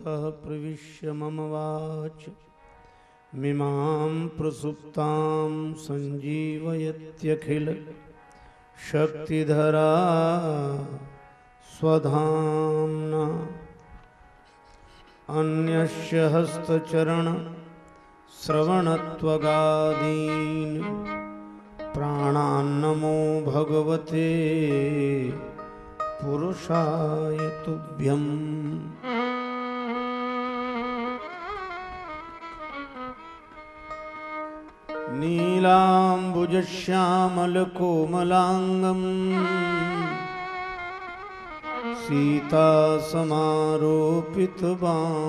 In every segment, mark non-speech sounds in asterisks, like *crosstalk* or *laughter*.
योऽन्तः प्रविश्य मम वाच। मिमां प्रसुप्तां सञ्जीवयत्यखिल। शक्तिधरा स्वधाम्ना। अन्यस्य हस्तचरण श्रवणत्वगादीन्। प्राणान्नमो भगवते पुरुषाय तुभ्यम्। नीलाम्बुजश्यामलकोमलाङ्गम्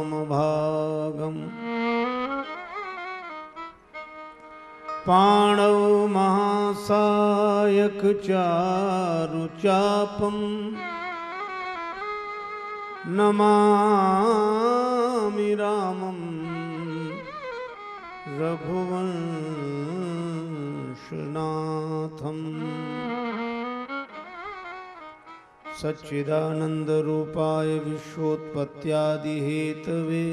सीतासमारोपितवामभागम् पाणौ महासायकचारुचापम् नमामि रामं रघुवंशनाथम्। सच्चिदानन्दरूपाय विश्वोत्पत्त्यादिहेतवे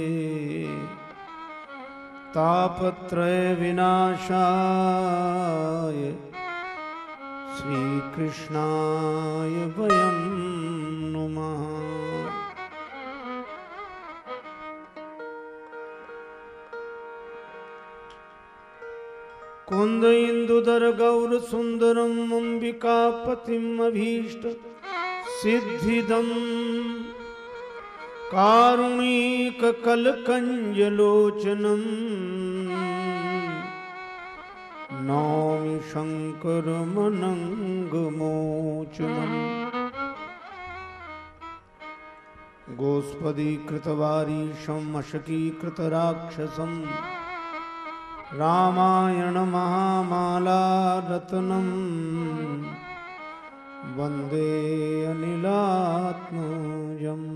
तापत्रयविनाशाय श्रीकृष्णाय वयं नुमः। कुन्द इन्दुदर गौरसुन्दरम् अम्बिकापतिम् अभीष्ट सिद्धिदम् कारुणीककलकञ्जलोचनम् नौमि शङ्करमनङ्गमोचनम् गोस्पदीकृतवारीशम् अशकीकृतराक्षसम्। रामायणमहामालारत्नम् वंदे अनिलात्मजम्।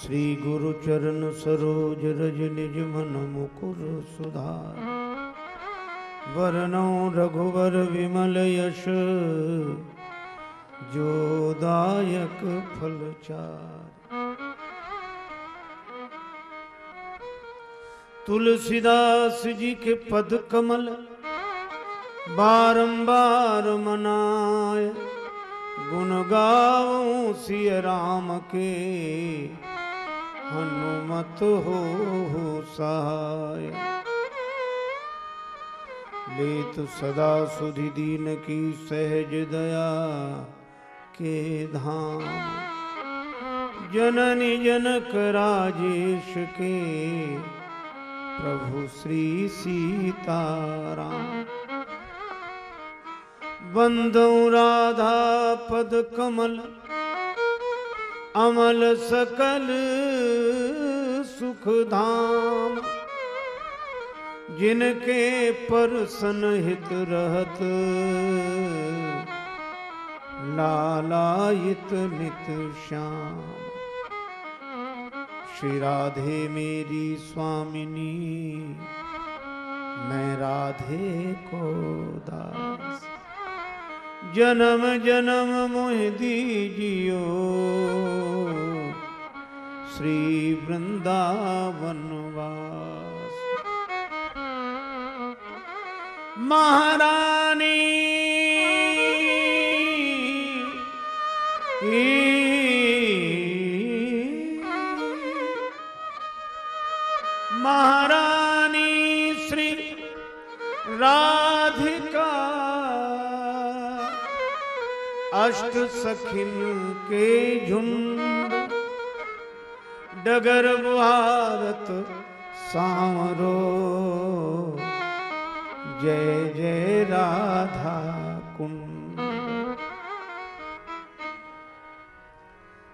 श्रीगुरुचरण सरोज रज निज मन मुकुर सुधार। वरनौ रघुवर विमल यश, जो जोदायक फलचार तुलसीदास जी के पद कमल, बारंबार मनाए। गुण गाऊं सिय राम के, हनुमत हो सहाय लेत सदा सुधि दीन की सहज दया के धाम। जननी जनक राजेश के प्रभु श्री सीताराम। बंदौ राधा पद कमल, अमल सकल सुख धाम। जिनके पर सनहित रहत, लालायित नित श्याम। श्री राधे मेरी स्वामिनी, मैं राधे को दास। जन्म जन्म मोह दीजियो, श्री वृंदावन वास। महारानी। महारानी श्री राधिका। अष्ट सखिन के झुंड डगर भारत सांवरो। जय जय राधा कुंड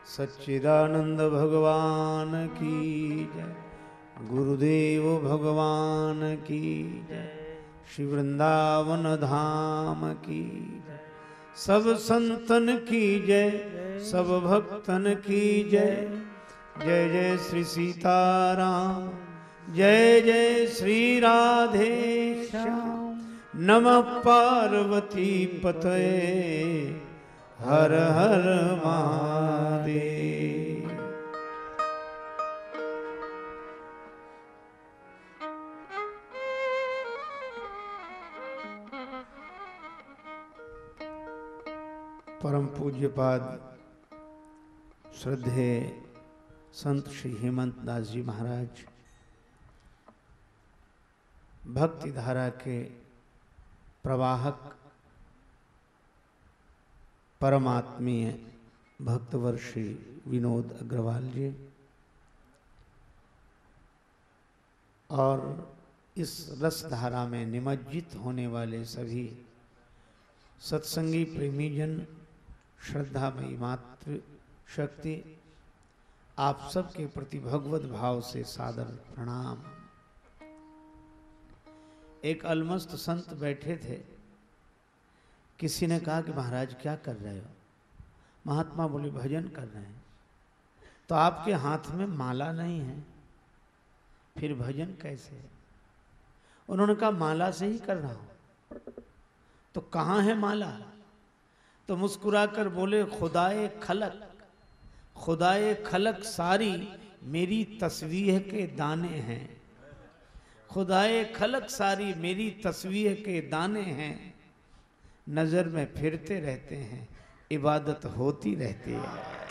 सच्चिदानंद भगवान की जय, गुरुदेव भगवान की जय, श्री वृंदावन धाम की जय। सब संतन की जय, सब भक्तन की जय। जय जय श्री सीताराम। जय जय श्री राधे श्याम। नमः पार्वती पतये। हर हर महादेव। परम पूज्यपाद श्रद्धे संत श्री हेमंत दास जी महाराज भक्ति धारा के प्रवाहक परमात्मीय भक्तवर श्री विनोद अग्रवाल जी। और इस रस धारा में निमज्जित होने वाले सभी सत्संगी प्रेमीजन, श्रद्धामयी मातृ शक्ति, आप सबके प्रति भगवत भाव से सादर प्रणाम। एक अलमस्त संत बैठे थे। किसी ने कहा कि महाराज, क्या कर रहे हो? महात्मा बोले, भजन कर रहे हैं। तो आपके हाथ में माला नहीं है, फिर भजन कैसे है? उन्होंने कहा, माला से ही कर रहा हूँ। तो कहाँ है माला? तो मुस्कुराकर बोले, खुदाए खलक खुदाए खलक सारी मेरी तस्वीर के दाने हैं। खुदाए खलक सारी मेरी तस्वीर के दाने हैं। नज़र में फिरते रहते हैं, इबादत होती रहती है।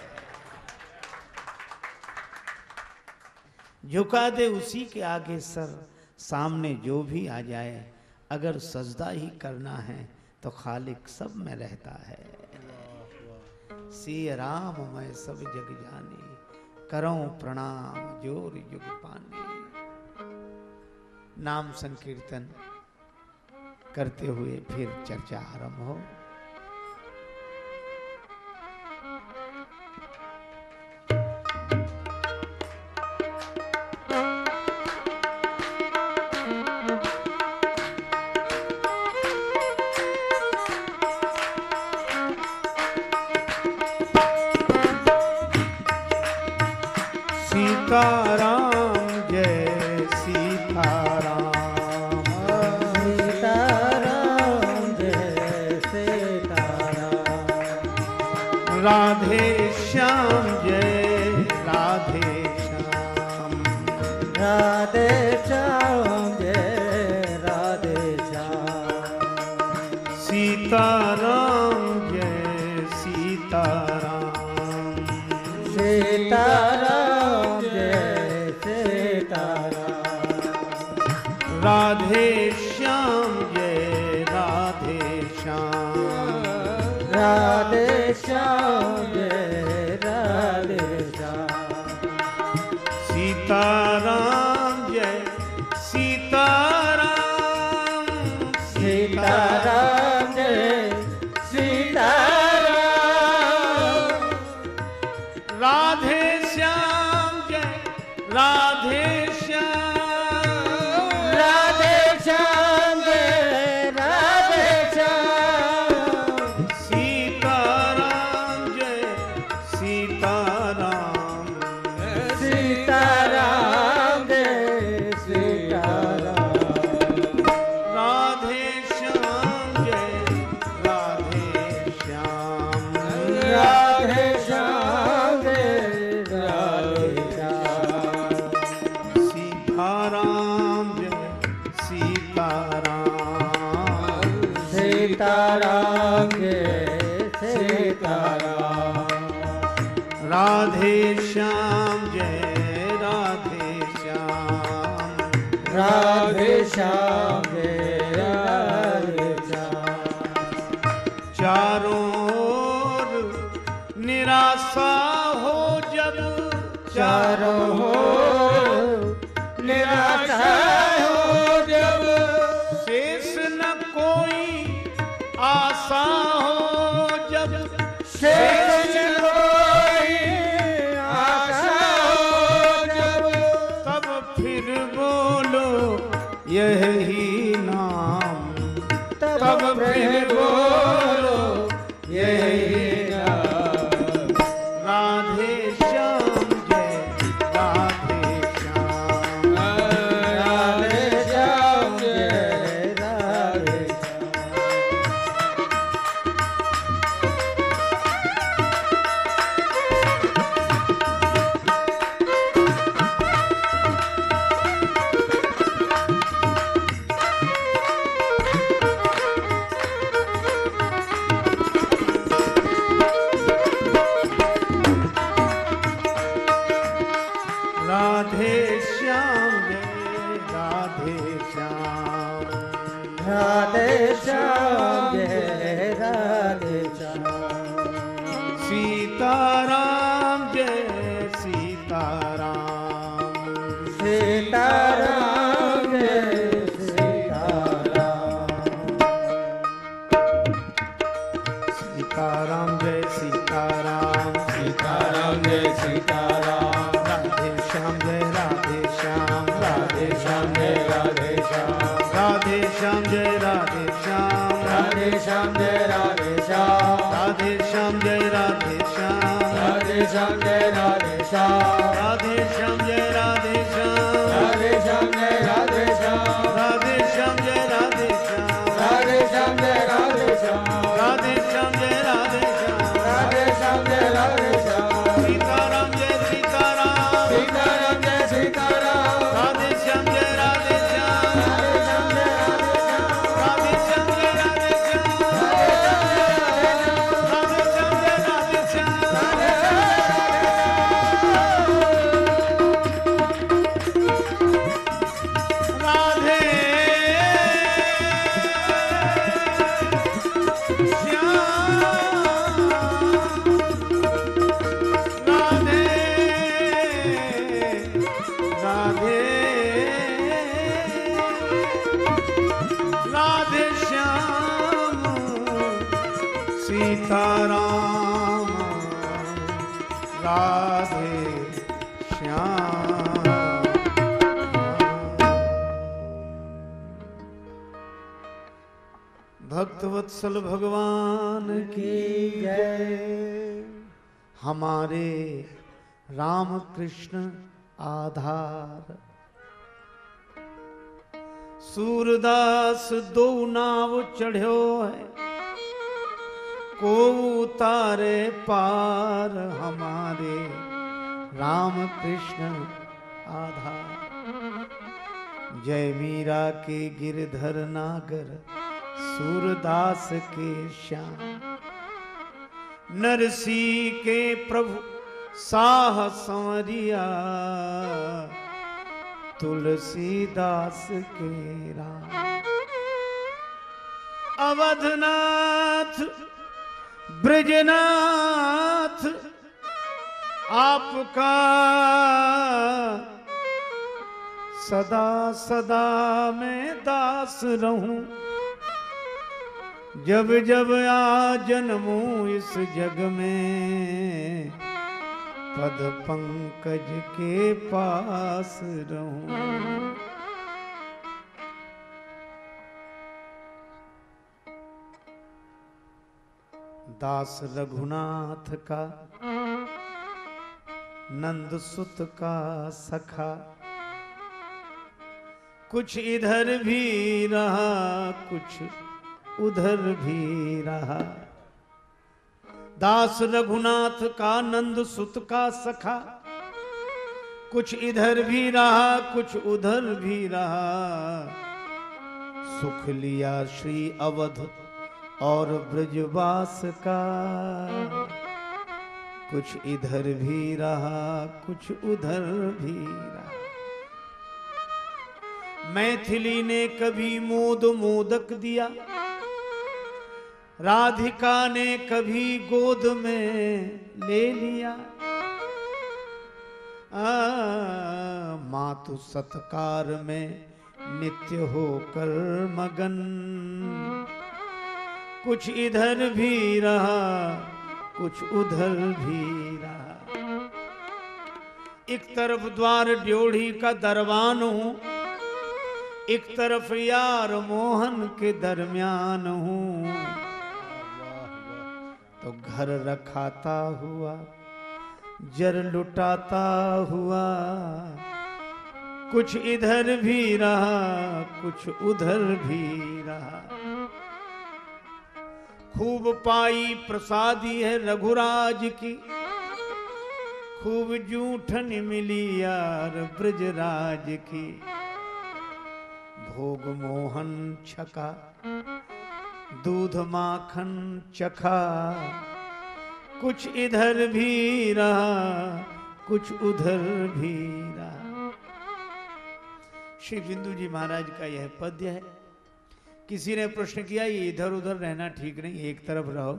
झुका दे उसी के आगे सर, सामने जो भी आ जाए, अगर सजदा ही करना है तो खालिक सब में रहता है। सी राम मैं सब जग जानी, करो प्रणाम ज़ोर युग पानी। नाम संकीर्तन करते हुए फिर चर्चा आरंभ हो। सीताराम भक्तवत्सल भगवान की जय। हमारे राम कृष्ण आधार। सूरदास दो नाव चढ़ो है को उतारे पार हमारे राम कृष्ण आधार। जय मीरा के गिरधर नागर सूरदास के श्याम। नरसी के प्रभु साह संवरिया तुलसीदास के राम। अवधनाथ, ब्रजनाथ, आपका सदा सदा मैं दास रहूँ। जब जब आ जन्मू इस जग में, पद पंकज के पास रहूँ। दास रघुनाथ का, नंद सुत का सखा, कुछ इधर भी रहा, कुछ उधर भी रहा। दास रघुनाथ का नंद सुत का सखा। कुछ इधर भी रहा, कुछ उधर भी रहा। सुख लिया श्री अवध और ब्रजवास का। कुछ इधर भी रहा, कुछ उधर भी रहा। मैथिली ने कभी मोद मोदक दिया। राधिका ने कभी गोद में ले लिया। आ, मातु सत्कार में नित्य होकर मगन। कुछ इधर भी रहा कुछ उधर भी रहा। एक तरफ़ द्वार ड्योढ़ी का दरबान हूँ एक तरफ़ यार मोहन के दरमियान हूँ। तो घर रखाता हुआ जर लुटाता हुआ। कुछ इधर भी रहा, कुछ उधर भी रहा। खूब पाई प्रसादी है रघुराज की, खूब जूठन मिली यार ब्रजराज की। भोग मोहन छका दूध माखन चखा, कुछ इधर भी रहा, कुछ उधर भी रहा। श्री बिंदु जी महाराज का यह पद्य है। किसी ने प्रश्न किया, ये इधर उधर रहना ठीक नहीं, एक तरफ़ रहो।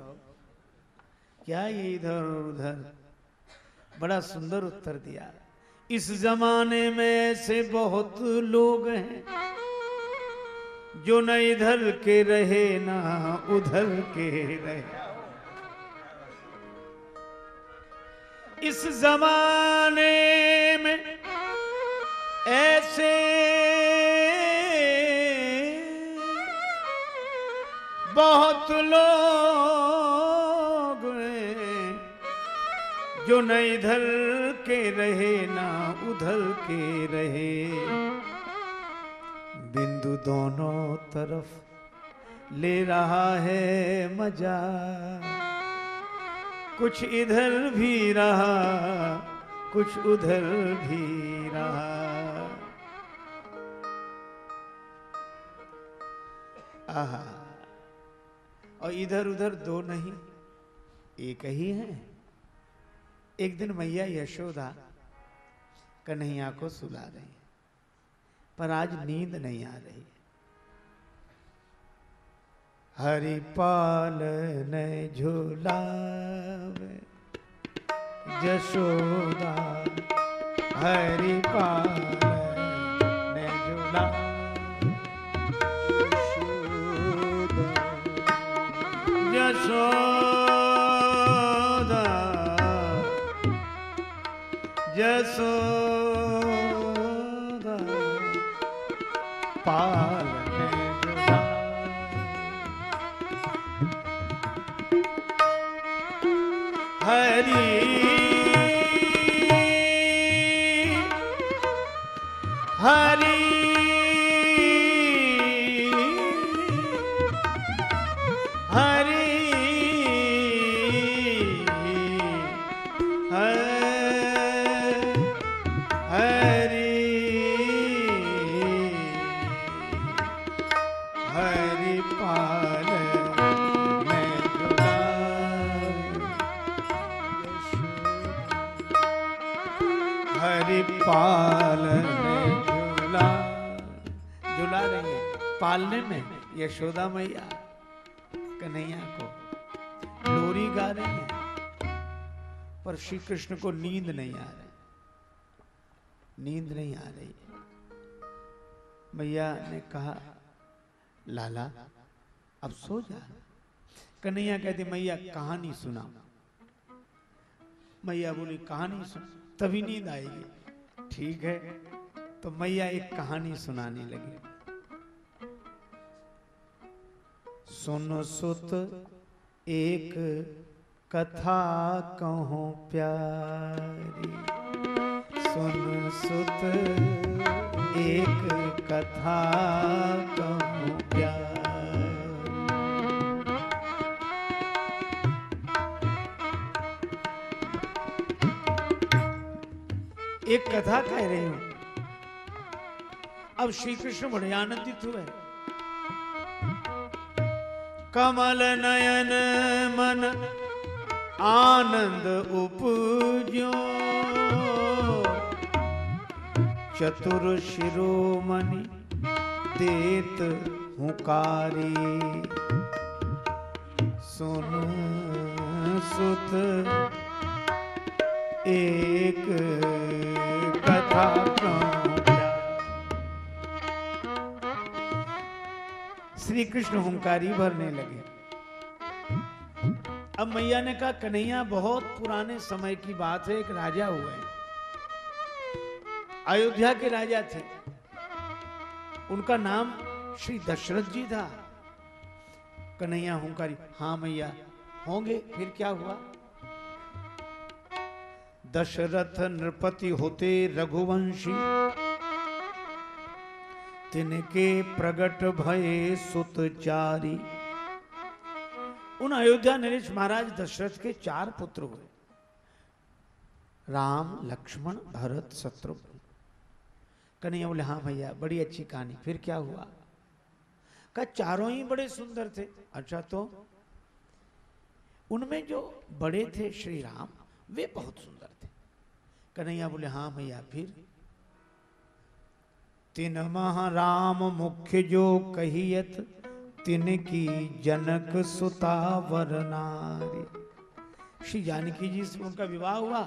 क्या ये इधर उधर? बड़ा सुंदर उत्तर दिया। इस जमाने में ऐसे बहुत लोग हैं। जो न इधर के रहे, ना उधर के रहे। इस जमाने में ऐसे बहुत लोग जो न इधर के रहे, ना उधर के रहे। बिंदु दोनों तरफ़ ले रहा है मज़ा। कुछ इधर भी रहा, कुछ उधर भी रहा। आहा। और इधर उधर दो नहीं, एक ही है। एक दिन मैया यशोदा कन्हैया को सुला रही। पर आज नींद नहीं आ रही हरि पाल ने झूलावे जशोदा हरि पाल ने झूला। यशोदा यशोदा यशोदा मैया, कन्हैया को। लोरी गा रहे हैं, पर श्री कृष्ण को नींद नहीं आ रही। नींद नहीं आ रही। मैया ने कहा, लाला, अब सो जा। कन्हैया कहती, मैया, कहानी सुना। मैया बोली, कहानी सुन, तभी नींद आएगी। ठीक है। तो मैया एक कहानी सुनाने लगी। सुन सुत, एक कथा कहो प्यारी। सुन सुत, एक कथा कहो प्यारी। एक कथा कह रही हूँ। अब श्री कृष्ण बड़े आनंदित हुए कमल नयन मन आनंद उपजो। चतुर शिरोमणि देत हुकारी। सुन सुत एक कथा श्री कृष्ण हुंकारी भरने लगे। अब मैया ने कहा, कन्हैया, बहुत पुराने समय की बात है, एक राजा हुए अयोध्या के राजा थे। उनका नाम श्री दशरथ जी था। कन्हैया हुंकारी हाँ मैया, होंगे, फिर क्या हुआ? दशरथ नृपति होते रघुवंशी तिनके प्रगट भये सुत चारी। उन अयोध्या नरेश महाराज दशरथ के चार पुत्र हुए। राम, लक्ष्मण, भरत शत्रुघ्न कन्हैया बोले हाँ भैया, बड़ी अच्छी कहानी। फिर क्या हुआ? का चारों ही बड़े सुंदर थे। अच्छा तो? उनमें जो बड़े थे श्री राम, वे बहुत सुंदर थे। कन्हैया बोले हाँ भैया, फिर? तिन राम मुख्य जो कहियत, तिनकी जनक सुता वर नारी। श्री जानकी जी से उनका विवाह हुआ।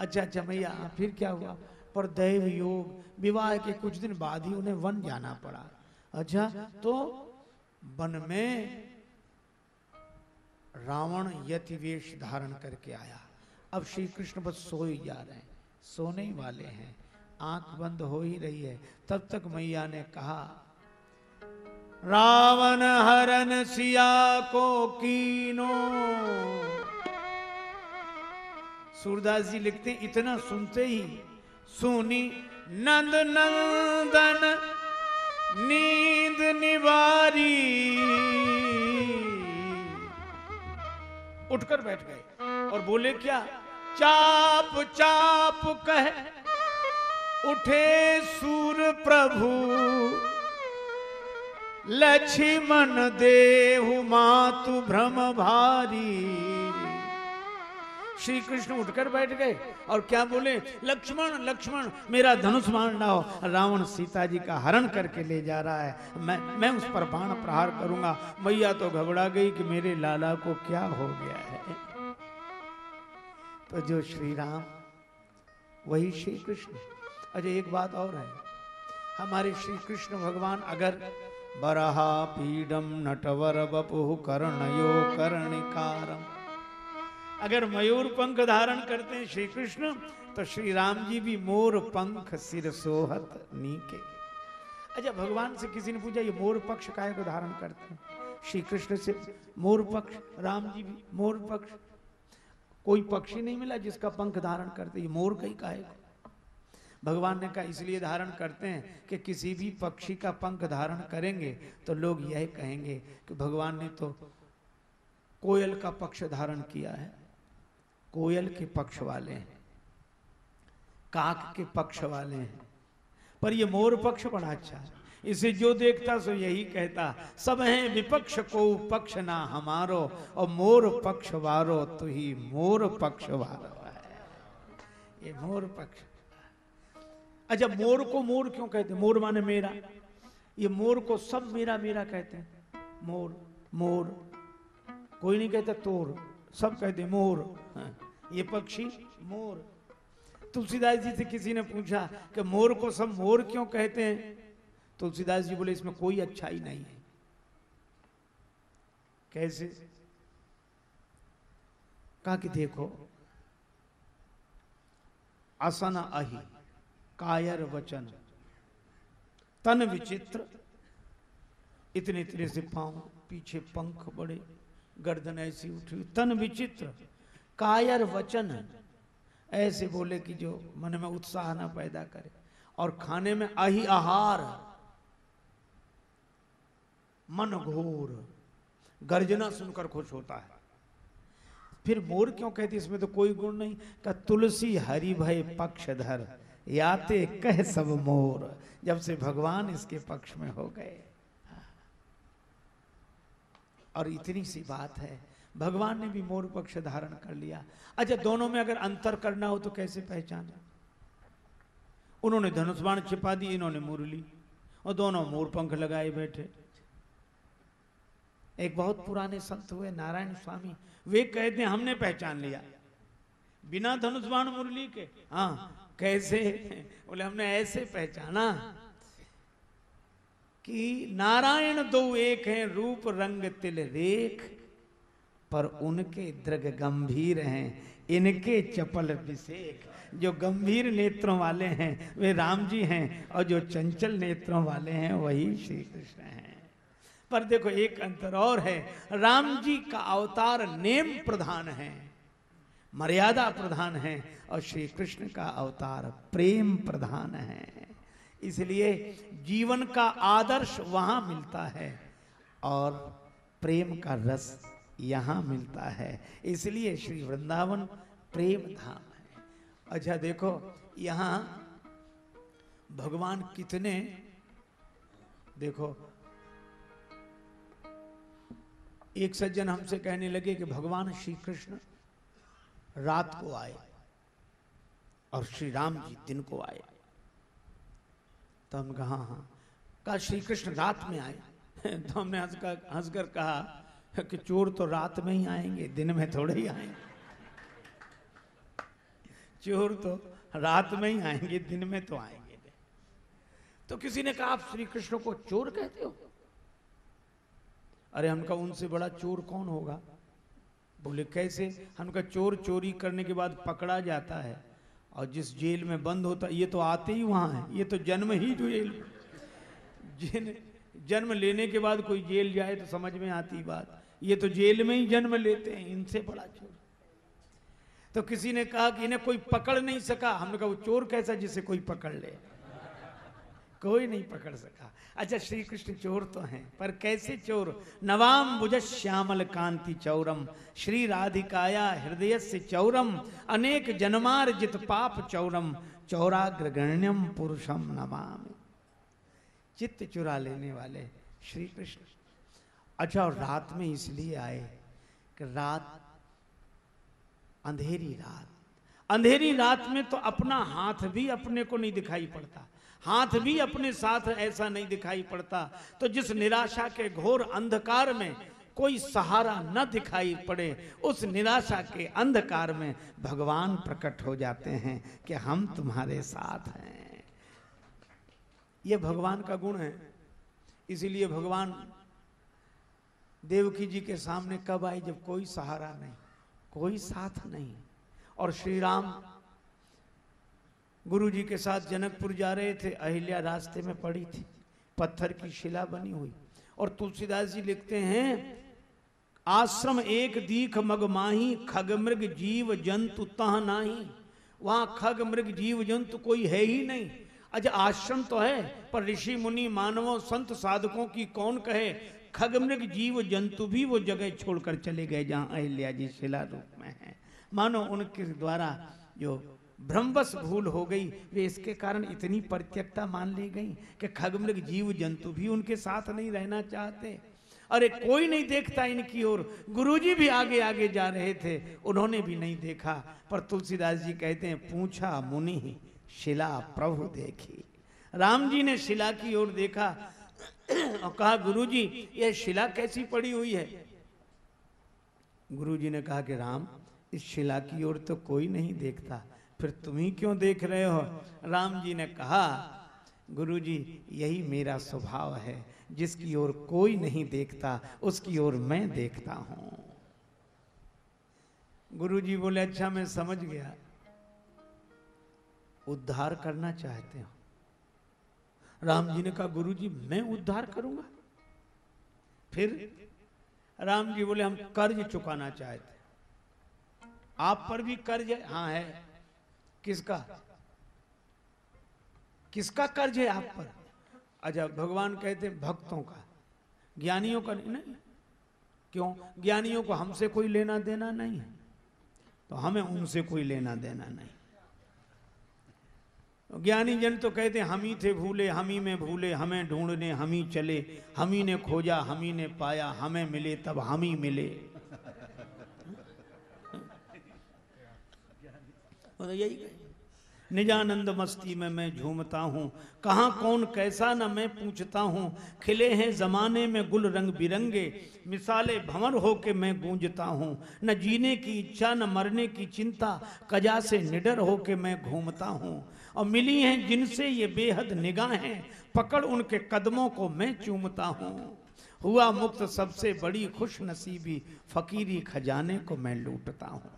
अच्छा अच्छा मैया, फिर क्या हुआ? पर दैव योग, विवाह के कुछ दिन बाद ही उन्हें वन जाना पड़ा। अच्छा तो वन में रावण यति वेश धारण करके आया। अब श्री कृष्ण बस सो ही जा रहे हैं। सोने ही वाले हैं। आँख बंद हो ही रही है। तब तक मैया ने कहा, रावण हरन सिया को कीनो। सूरदास जी लिखते, इतना सुनते ही सुनी नंद नंदन नींद निवारी। उठकर बैठ गए और बोले, क्या चाप चाप कह उठे सूर प्रभु लक्ष्मण देहु मातु भ्रम भारी। श्री कृष्ण उठकर बैठ गए और क्या बोले, लक्ष्मण लक्ष्मण, मेरा धनुष मान लाओ। रावण सीता जी का हरण करके ले जा रहा है। मैं मैं उस पर बाण प्रहार करूँगा। मैया तो घबरा गई कि मेरे लाला को क्या हो गया है। तो जो श्री राम वही श्री कृष्ण अजय, एक बात और है। हमारे श्री कृष्ण भगवान अगर बरहा पीडम नटवर बपु कर्णयो कर्णिकारम अगर मयूर पंख धारण करते हैं श्री कृष्ण तो श्री राम जी भी मोर पंख सिर सोहत नीके। अच्छा भगवान से किसी ने पूछा, ये मोर पक्ष काय को धारण करते हैं? श्री कृष्ण से, मोर पक्ष, राम जी भी, मोर पक्ष। कोई पक्षी नहीं मिला जिसका पंख धारण करते, ये मोर कहीं का? है भगवान ने कहा, इसलिए धारण करते हैं कि किसी भी पक्षी का पंख धारण करेंगे तो लोग यह कहेंगे कि भगवान ने तो कोयल का पक्ष धारण किया है। कोयल के पक्ष वाले हैं, काक के पक्ष वाले हैं। पर ये मोर पक्ष बड़ा अच्छा है। इसे जो देखता, सो यही कहता, सब हैं विपक्ष को, पक्ष ना हमारो, और मोर पक्ष वारो तो ही मोर पक्ष वारो है। ये मोर पक्ष अच्छा मोर को मोर क्यों कहते हैं? मोर माने मेरा। ये मोर को सब मेरा मेरा कहते हैं। मोर मोर कोई नहीं कहता तोर सब कहते मोर। हाँ, ये पक्षी मोर। तुलसीदास जी से किसी ने पूछा कि मोर को सब मोर क्यों कहते हैं? तुलसीदास जी बोले इसमें कोई अच्छाई नहीं है। कैसे? कहा कि देखो असन अहि कायर वचन। तन विचित्र। इतने इतने से पाँव पीछे पंख बड़े, गर्दन ऐसी उठी। तन विचित्र, कायर वचन। ऐसे बोले कि जो मन में उत्साह ना पैदा करे और खाने में अहि आहार। मन घोर। गर्जना सुनकर खुश होता है। फिर मोर क्यों कहती इसमें तो कोई गुण नहीं। का तुलसी हरि भय पक्षधर। याते कह सब मोर, जब से भगवान इसके पक्ष में हो गए। और इतनी सी बात है, भगवान ने भी मोर पक्ष धारण कर लिया। अच्छा दोनों में अगर अंतर करना हो तो कैसे पहचाना? उन्होंने धनुष बाण छिपा दी, इन्होंने मुरली और दोनों मोर पंख लगाए बैठे। एक बहुत पुराने संत हुए, नारायण स्वामी, वे कहते हमने पहचान लिया। बिना धनुष बाण मुरली के हाँ कैसे बोले, हमने ऐसे पहचाना कि नारायण दो एक हैं, रूप, रंग, तिल, रेख, पर उनके दृग गंभीर हैं, इनके चपल विषेक। जो गंभीर नेत्रों वाले हैं, वे राम जी हैं, और जो चंचल नेत्रों वाले हैं, वही श्री कृष्ण हैं। पर देखो, एक अंतर और है, राम जी का अवतार नेम प्रधान है। मर्यादा प्रधान है और श्री कृष्ण का अवतार प्रेम प्रधान है। इसलिए जीवन का आदर्श वहाँ मिलता है और प्रेम का रस यहाँ मिलता है। इसलिए श्री वृंदावन प्रेम धाम है। अच्छा देखो, यहाँ भगवान कितने, देखो, एक सज्जन हमसे कहने लगे कि भगवान श्री कृष्ण रात को आए और श्री राम जी दिन को आए। तो हम कहा हाँ कहा, श्री कृष्ण रात में आए। *laughs* तो हमने हंस कर हंसकर कहा कि चोर तो रात में ही आएँगे, दिन में थोड़े ही आएँगे। चोर तो रात में ही आएँगे, दिन में तो आएँगे। तो किसी ने कहा, आप श्री कृष्ण को चोर कहते हो? अरे हमका उनसे बड़ा चोर कौन होगा? बोले, कैसे? हमका चोर चोरी करने के बाद पकड़ा जाता है और जिस जेल में बंद होता, ये तो आते ही वहाँ है, ये तो जन्म ही जेल *laughs* जिन, जन्म लेने के बाद कोई जेल जाए तो समझ में आती बात, ये तो जेल में ही जन्म लेते हैं, इनसे बड़ा चोर। तो किसी ने कहा कि इन्हें कोई पकड़ नहीं सका, हमने कहा, वो चोर कैसा जिसे कोई पकड़ ले? कोई नहीं पकड़ सका। अच्छा श्री कृष्ण चोर तो हैं, पर कैसे चोर? नवाम बुज श्यामल कांति चौरम, श्री राधिकाया हृदय से चौरम, अनेक जन्मार जित पाप चौरम, चौराग्रगण्यम पुरुषम नवाम चित्त चुरा लेने वाले श्री कृष्ण अच्छा और रात में इसलिए आए कि रात, अंधेरी रात। अंधेरी रात में तो अपना हाथ भी अपने को नहीं दिखाई पड़ता। हाथ भी अपने साथ ऐसा नहीं दिखाई पड़ता। तो जिस निराशा के घोर अंधकार में कोई सहारा न दिखाई पड़े, उस निराशा के अंधकार में भगवान प्रकट हो जाते हैं कि हम तुम्हारे साथ हैं। यह भगवान का गुण है। इसीलिए भगवान देवकी जी के सामने कब आई जब कोई सहारा नहीं, कोई साथ नहीं। और श्री राम गुरु जी के साथ जनकपुर जा रहे थे, अहिल्या रास्ते में पड़ी थी। पत्थर की शिला बनी हुई। और तुलसीदास जी लिखते हैं, आश्रम एक दीख मगमाही खग मृग जीव जंतु तह नाही। वहाँ खग मृग जीव जंतु कोई है ही नहीं। अज आश्रम तो है, पर ऋषि मुनि मानवों, संत साधकों की कौन कहे? खग मृग जीव जंतु भी वो जगह छोड़कर चले गए जहाँ अहिल्या जी शिला रूप में है। मानो उनके द्वारा जो भ्रमवश भूल हो गई। वे इसके कारण इतनी परित्यक्ता मान ली गई कि खगमृग जीव जंतु भी उनके साथ नहीं रहना चाहते। अरे कोई नहीं देखता इनकी ओर। गुरुजी भी आगे आगे जा रहे थे। उन्होंने भी नहीं देखा। पर तुलसीदास जी कहते हैं, पूछा मुनि, शिला प्रभु देखी। राम जी ने शिला की ओर देखा और कहा, गुरुजी यह शिला कैसी पड़ी हुई है? गुरुजी ने कहा कि, राम, इस शिला की ओर तो कोई नहीं देखता। फिर तुम ही क्यों देख रहे हो? राम जी ने कहा गुरु जी यही मेरा स्वभाव है। जिसकी ओर कोई नहीं देखता, उसकी ओर मैं देखता हूँ। गुरु जी बोले अच्छा मैं समझ गया। उद्धार करना चाहते हो? राम जी ने कहा गुरु जी मैं उद्धार करूँगा। फिर राम जी बोले, हम कर्ज चुकाना चाहते आप पर भी कर्ज है? हाँ है। किसका? किसका कर्ज है आप पर? अच्छा भगवान कहते हैं भक्तों का। ज्ञानियों का नहीं क्यों? ज्ञानियों को हमसे कोई लेना देना नहीं है। तो हमें उनसे कोई लेना देना नहीं। ज्ञानी जन तो कहते हम ही थे भूले, हम ही में भूले, हमें ढूँढने, हम ही चले, हम ही ने खोजा, हम ही ने पाया, हमें मिले, तब हम ही मिले। तो यही निजानंद मस्ती में मैं झूमता हूँ। कहाँ कौन, कैसा न मैं पूछता हूँ। खिले हैं जमाने में गुल रंग बिरंगे। मिसाले भंवर हो के मैं गूंजता हूँ। न जीने की इच्छा, न मरने की चिंता। कजा से निडर हो के मैं घूमता हूँ। और मिली हैं जिनसे ये बेहद निगाहें पकड़ उनके कदमों को मैं चूमता हूँ। हुआ मुक्त सबसे बड़ी खुश नसीबी फकीरी खजाने को मैं लूटता हूँ।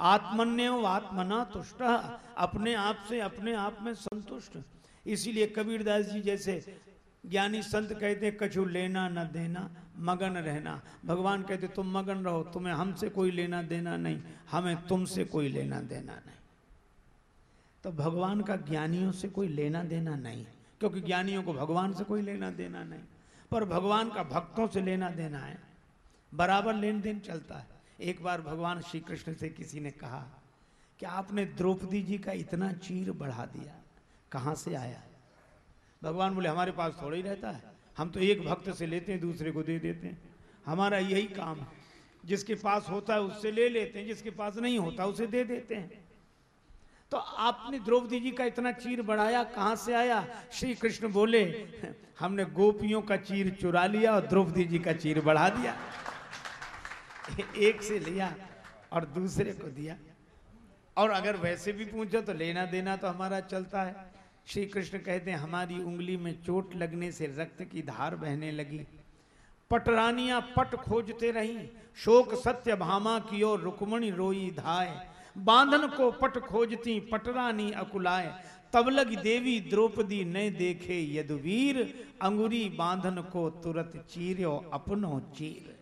आत्मन्य आत्मना तुष्ट, अपने आप से अपने आप में संतुष्ट। इसीलिए कबीरदास जी जैसे ज्ञानी संत कहते कछु लेना न देना, मगन रहना। भगवान कहते, तुम मगन रहो, तुम्हें हमसे कोई लेना देना नहीं, हमें तुमसे कोई लेना देना नहीं। तो भगवान का ज्ञानियों से कोई लेना देना नहीं, क्योंकि ज्ञानियों को भगवान से कोई लेना देना नहीं, पर भगवान का भक्तों से लेना देना है। बराबर लेन देन चलता है। एक बार भगवान श्री कृष्ण से किसी ने कहा कि आपने द्रौपदी जी का इतना चीर बढ़ा दिया, कहाँ से आया? भगवान बोले, हमारे पास थोड़ा ही रहता है, हम तो एक भक्त से लेते हैं, दूसरे को दे देते हैं। हमारा यही काम है, जिसके पास होता है उससे ले लेते हैं, जिसके पास नहीं होता उसे दे देते हैं। तो आपने द्रौपदी जी का इतना चीर बढ़ाया, कहाँ से आया? श्री कृष्ण बोले, हमने गोपियों का चीर चुरा लिया और द्रौपदी जी का चीर बढ़ा दिया। एक से लिया और दूसरे को दिया। और अगर वैसे भी पूछो तो लेना देना तो हमारा चलता है। श्री कृष्ण कहते हैं, हमारी उंगली में चोट लगने से रक्त की धार बहने लगी। पटरानियाँ पट खोजते रही, शोक सत्य भामा की ओर रुक्मणी रोई धाय बांधन को पट खोजती पटरानी अकुलाए। तब लगी देवी द्रौपदी न देखे यदुवीर, अंगुरी बांधन को तुरत चीरो अपनो चीर।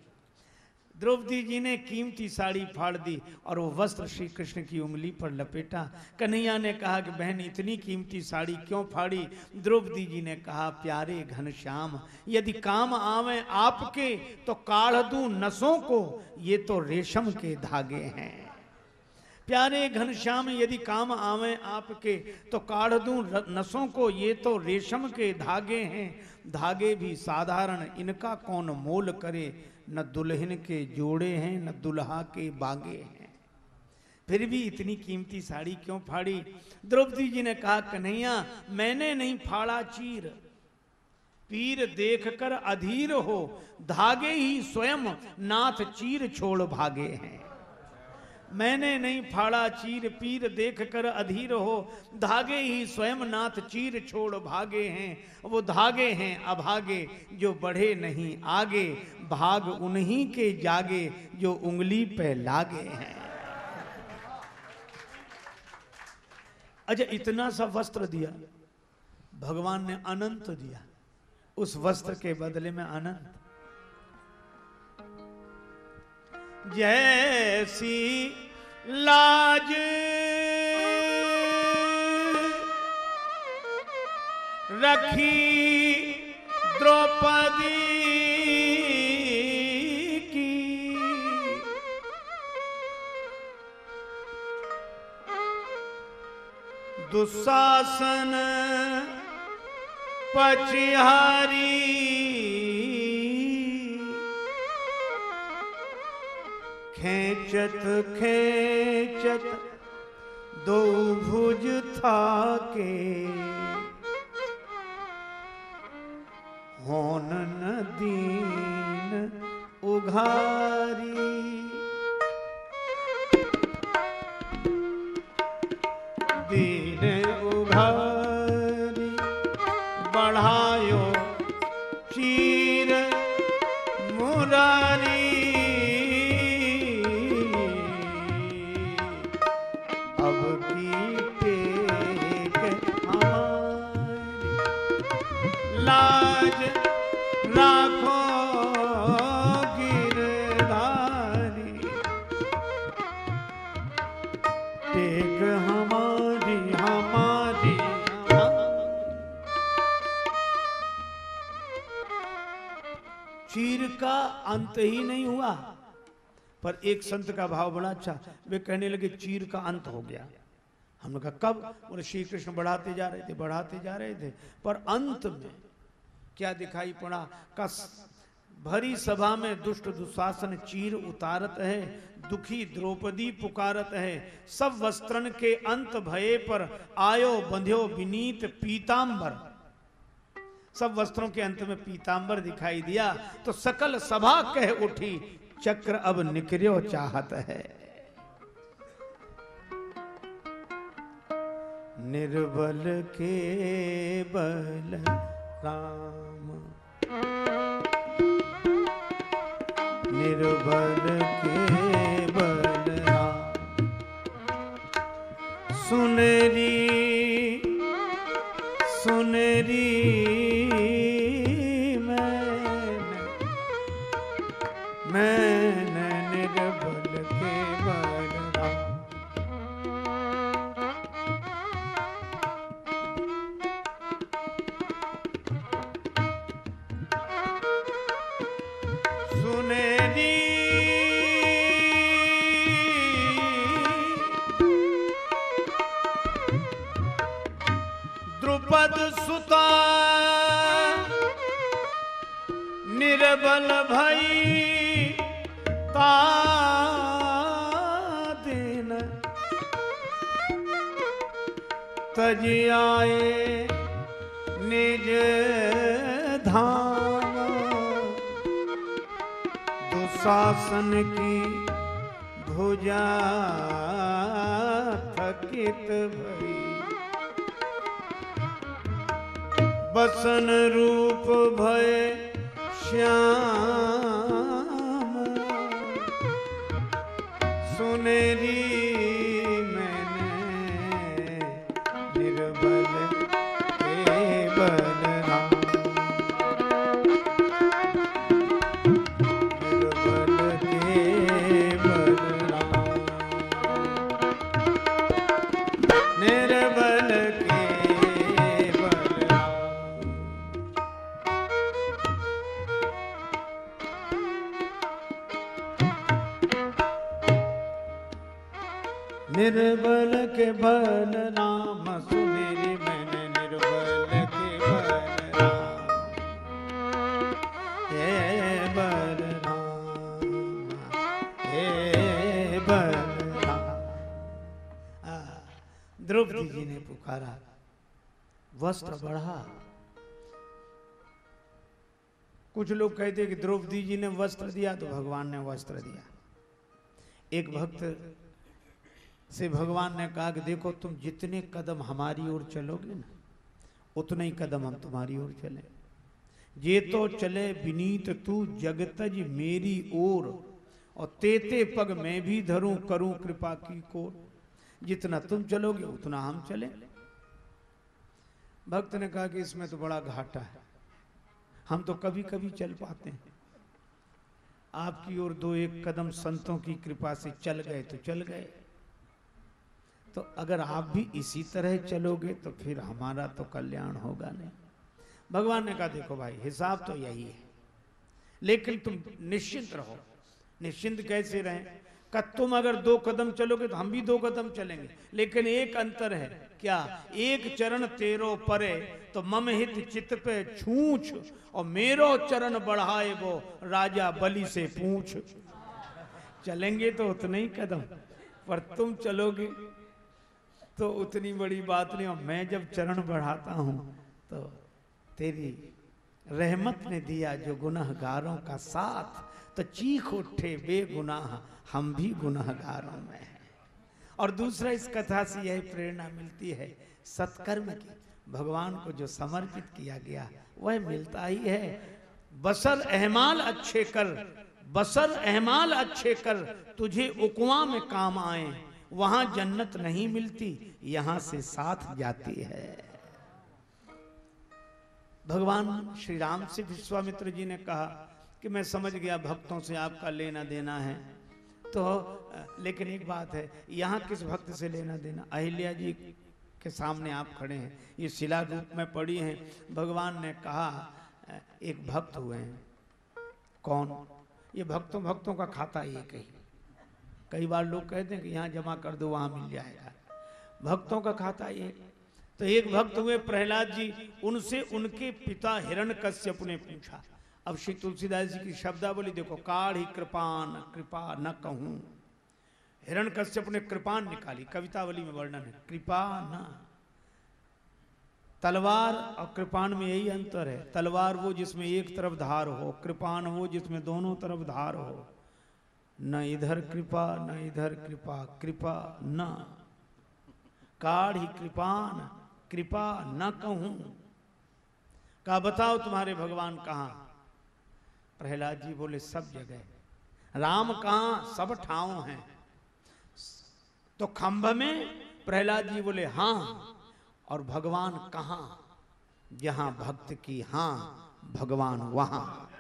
द्रौपदी जी ने कीमती साड़ी फाड़ दी और वो वस्त्र श्री कृष्ण की उंगली पर लपेटा। कन्हैया ने कहा कि बहन, इतनी कीमती साड़ी क्यों फाड़ी? द्रौपदी जी ने कहा, प्यारे घनश्याम यदि काम आवे आपके तो काढ़ दू नसों को, ये तो रेशम के धागे हैं। प्यारे घनश्याम यदि काम आवे आपके तो काढ़ दू नसों को, ये तो रेशम के धागे हैं। धागे भी साधारण, इनका कौन मोल करे? न दुल्हन के जोड़े हैं, न दुल्हा के बागे हैं। फिर भी इतनी कीमती साड़ी क्यों फाड़ी? द्रौपदी जी ने कहा, कन्हैया, मैंने नहीं फाड़ा चीर। पीर देखकर अधीर हो, धागे ही स्वयं, नाथ चीर छोड़ भागे हैं। मैंने नहीं फाड़ा चीर पीर देख कर अधीर हो। धागे ही स्वयं नाथ चीर छोड़ भागे हैं। वो धागे हैं अभागे, जो बढ़े नहीं आगे, भाग उन्हीं के जागे, जो उंगली पे लागे हैं। अच्छा इतना सा वस्त्र दिया। भगवान ने अनंत दिया। उस वस्त्र के बदले में अनंत। जैसी लाज। रखी द्रौपदी की। दुशासन पचिहारी खेचत खेचत दो भुज था के होन दीन उघारी। अंत ही नहीं हुआ। पर एक संत का भाव बड़ा अच्छा वे कहने लगे, चीर का अंत हो गया। हमने कहा, कब? बोले, श्री कृष्ण बढ़ाते जा रहे थे, बढ़ाते जा रहे थे। पर अंत में क्या दिखाई पड़ा? कस भरी सभा में दुष्ट दुशासन चीर उतारत है, दुखी द्रौपदी पुकारत है। सब वस्त्रन के अंत भये पर आयो बंध्यो विनीत पीतांबर। सब वस्त्रों के अंत में पीतांबर दिखाई दिया तो सकल सभा कह उठी, चक्र अब निकरियो चाहत है। निर्बल के बल राम। निर्बल के बल राम। सुनरी निर्बल भई ता दिन। निज धाम। दुशासन की भुजा थकित भई। बसन रूप भय श्याम सुनेरी निर्बल के बल नाम सुमेरी मैंने निर्बल के बल राम। हे बल हे बल द्रौपदी जी ने पुकारा, वस्त्र बढ़ा। कुछ लोग कहते हैं कि द्रौपदी जी ने वस्त्र दिया तो भगवान ने वस्त्र दिया। एक भक्त से भगवान ने कहा कि देखो, तुम जितने कदम हमारी ओर चलोगे ना, उतने ही कदम हम तुम्हारी ओर चले। ये तो चले विनीत तू जगतज मेरी ओर, और तेते पग मैं भी धरूं, करूँ कृपा की को जितना तुम चलोगे, उतना हम चले। भक्त ने कहा कि इसमें तो बड़ा घाटा है। हम तो कभी कभी चल पाते हैं। आपकी ओर दो एक कदम संतों की कृपा से चल गए तो चल गए। तो अगर आप भी इसी तरह चलोगे तो फिर हमारा तो कल्याण होगा नहीं। भगवान ने कहा, देखो भाई, हिसाब तो यही है। लेकिन तुम निश्चिंत रहो। निश्चिंत कैसे रहे? का तुम अगर दो कदम चलोगे तो हम भी दो कदम चलेंगे। लेकिन एक अंतर है, क्या एक चरण तेरो परे तो मम हित चित्त पे छूछ, और मेरो चरण बढ़ाए वो राजा बलि से पूछ। चलेंगे तो उतने ही कदम, पर तुम चलोगे। तो उतनी बड़ी बात नहीं, और मैं जब चरण बढ़ाता हूँ तो तेरी रहमत ने दिया जो गुनहगारों का साथ। तो चीख उठे, बेगुनाह, हम भी गुनहगारों में हैं। और दूसरा इस कथा से यह प्रेरणा मिलती है, सत्कर्म की। भगवान को जो समर्पित किया गया, वह मिलता ही है। बसर अहमाल अच्छे कर बसर अहमाल अच्छे कर, तुझे उकवा में काम आए। वहाँ जन्नत नहीं मिलती, यहाँ से साथ जाती है। भगवान श्री राम से विश्वामित्र जी ने कहा कि मैं समझ गया भक्तों से आपका लेना देना है। तो लेकिन एक बात है, यहाँ किस भक्त से लेना देना? अहिल्या जी के सामने आप खड़े हैं, ये शिला रूप में पड़ी हैं। भगवान ने कहा, एक भक्त हुए हैं। कौन? ये भक्तों भक्तों का खाता एक कही कई बार लोग कहते हैं कि यहाँ जमा कर दो, वहाँ मिल जाएगा। भक्तों का खाता ये। तो एक भक्त हुए, प्रहलाद जी, उनसे उनके पिता हिरण कश्यप ने पूछा। अब श्री तुलसीदास जी की शब्दावली देखो, काढ़ी कृपान, कृपा न कहूँ। हिरण कश्यप ने कृपान निकाली। कवितावली में वर्णन है, कृपा न। तलवार और कृपान में यही अंतर है। तलवार वो जिसमें एक तरफ़ धार हो, कृपान वो जिसमें दोनों तरफ़ धार हो। न इधर कृपा, न इधर कृपा कृपा न। काढ़ी कृपान, कृपा न कहूँ। का बताओ तुम्हारे भगवान कहाँ? प्रहलाद जी बोले, सब जगह राम कहाँ? सब ठाव हैं। तो खंभ में प्रहलाद जी बोले, हाँ। और भगवान कहाँ? जहाँ भक्त की हाँ, भगवान वहाँ।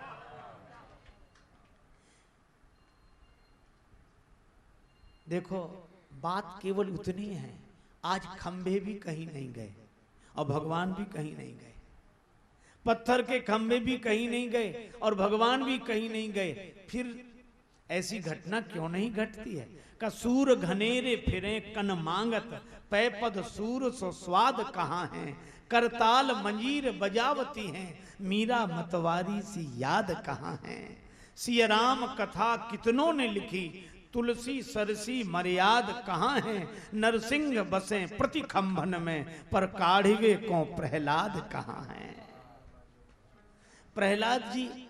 देखो, बात केवल उतनी है। आज खंभे भी कहीं नहीं गए और भगवान भी कहीं नहीं गए। पत्थर के खंभे भी कहीं नहीं गए और भगवान भी कहीं नहीं गए। फिर ऐसी घटना क्यों नहीं घटती है? का सूर घनेरे फिरे, कन मांगत पै पद सूर सो स्वाद कहाँ है? करताल मंजीर बजावती हैं, मीरा मतवारी सी याद कहाँ है? सिया राम कथा कितनों ने लिखी तुलसी, सरसी, मर्याद कहाँ है? नरसिंह बसे प्रति खंभन में, पर काढ़िवे को प्रहलाद कहाँ है? प्रहलाद जी